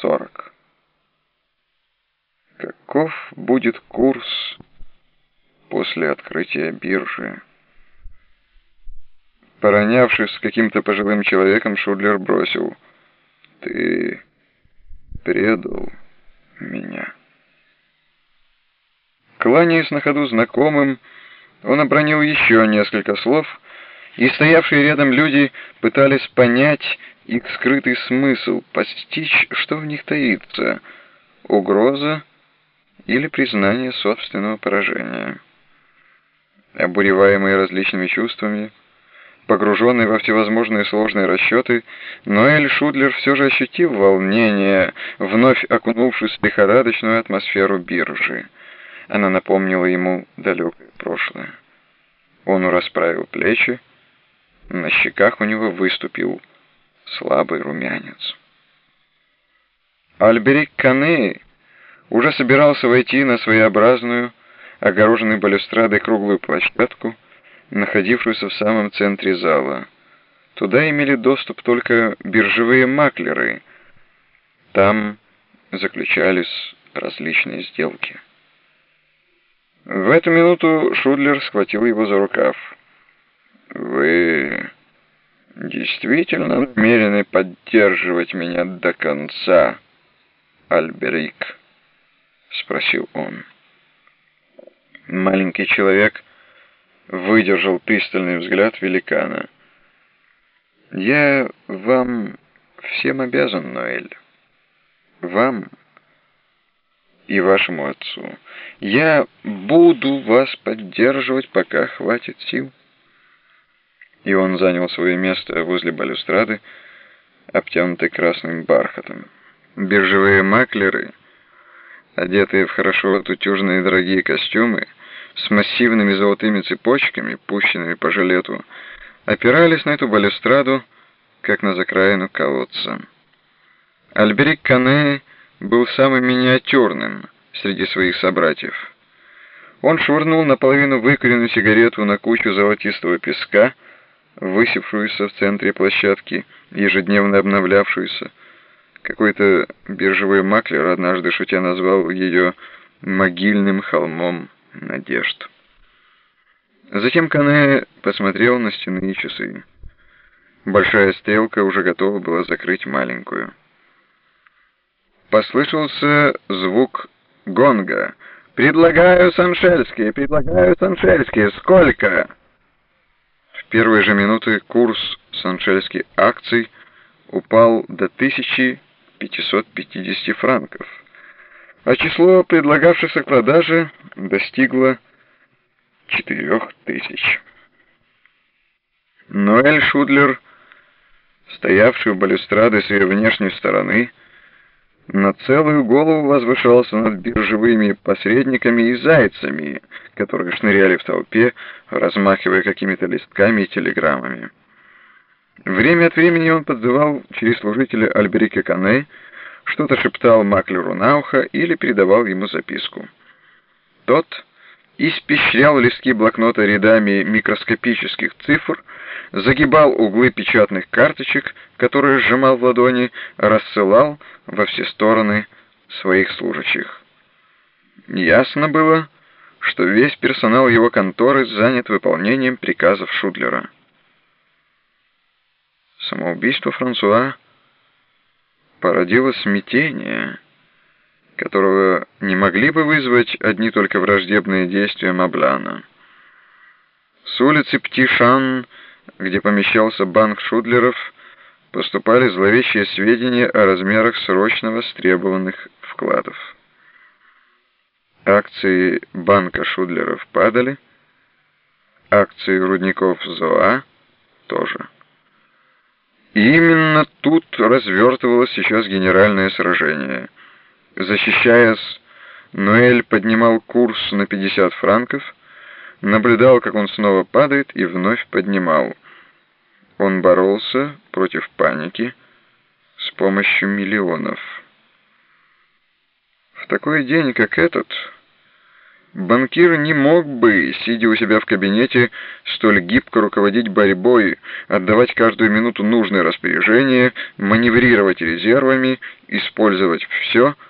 сорок. Каков будет курс после открытия биржи? Поронявшись с каким-то пожилым человеком, Шудлер бросил. «Ты предал меня». Кланяясь на ходу знакомым, он обронил еще несколько слов, и стоявшие рядом люди пытались понять их скрытый смысл, постичь, что в них таится, угроза или признание собственного поражения. Обуреваемый различными чувствами, погруженный во всевозможные сложные расчеты, Ноэль Шудлер все же ощутил волнение, вновь окунувшись в лихорадочную атмосферу биржи. Она напомнила ему далекое прошлое. Он расправил плечи, на щеках у него выступил слабый румянец. Альберик Кане уже собирался войти на своеобразную, огороженной балюстрадой круглую площадку, находившуюся в самом центре зала. Туда имели доступ только биржевые маклеры. Там заключались различные сделки. В эту минуту Шудлер схватил его за рукав. «Вы действительно намерены поддерживать меня до конца, Альберик?» — спросил он. Маленький человек выдержал пристальный взгляд великана. «Я вам всем обязан, Ноэль. Вам и вашему отцу. Я буду вас поддерживать, пока хватит сил». И он занял свое место возле балюстрады, обтянутой красным бархатом. Биржевые маклеры, одетые в хорошо отутюженные дорогие костюмы, с массивными золотыми цепочками, пущенными по жилету, опирались на эту балюстраду, как на закраину колодца. Альберик Кане был самым миниатюрным среди своих собратьев. Он швырнул наполовину выкуренную сигарету на кучу золотистого песка, высевшуюся в центре площадки, ежедневно обновлявшуюся. Какой-то биржевой маклер однажды шутя назвал ее «могильным холмом надежд». Затем Кане посмотрел на стенные часы. Большая стрелка уже готова была закрыть маленькую. Послышался звук гонга. «Предлагаю Саншельские! Предлагаю Саншельские! Сколько?» Первые же минуты курс саншельских акций упал до 1550 франков, а число предлагавшихся к продаже достигло 4000. Ноэль Шудлер, стоявший у балюстрады с ее внешней стороны, на целую голову возвышался над биржевыми посредниками и зайцами, которые шныряли в толпе, размахивая какими-то листками и телеграммами. Время от времени он подзывал через служителя Альберика Кане, что-то шептал Маклеру на ухо или передавал ему записку. Тот испещрял листки блокнота рядами микроскопических цифр, загибал углы печатных карточек, которые сжимал в ладони, рассылал во все стороны своих служащих. Ясно было, что весь персонал его конторы занят выполнением приказов Шудлера. Самоубийство Франсуа породило смятение, которого не могли бы вызвать одни только враждебные действия Маблана. С улицы Птишан где помещался банк Шудлеров, поступали зловещие сведения о размерах срочно востребованных вкладов. Акции банка Шудлеров падали, акции рудников ЗОА тоже. И именно тут развертывалось сейчас генеральное сражение. Защищаясь, Ноэль поднимал курс на 50 франков, наблюдал, как он снова падает и вновь поднимал. Он боролся против паники с помощью миллионов. В такой день, как этот, Банкир не мог бы, сидя у себя в кабинете, столь гибко руководить борьбой, отдавать каждую минуту нужные распоряжения, маневрировать резервами, использовать все –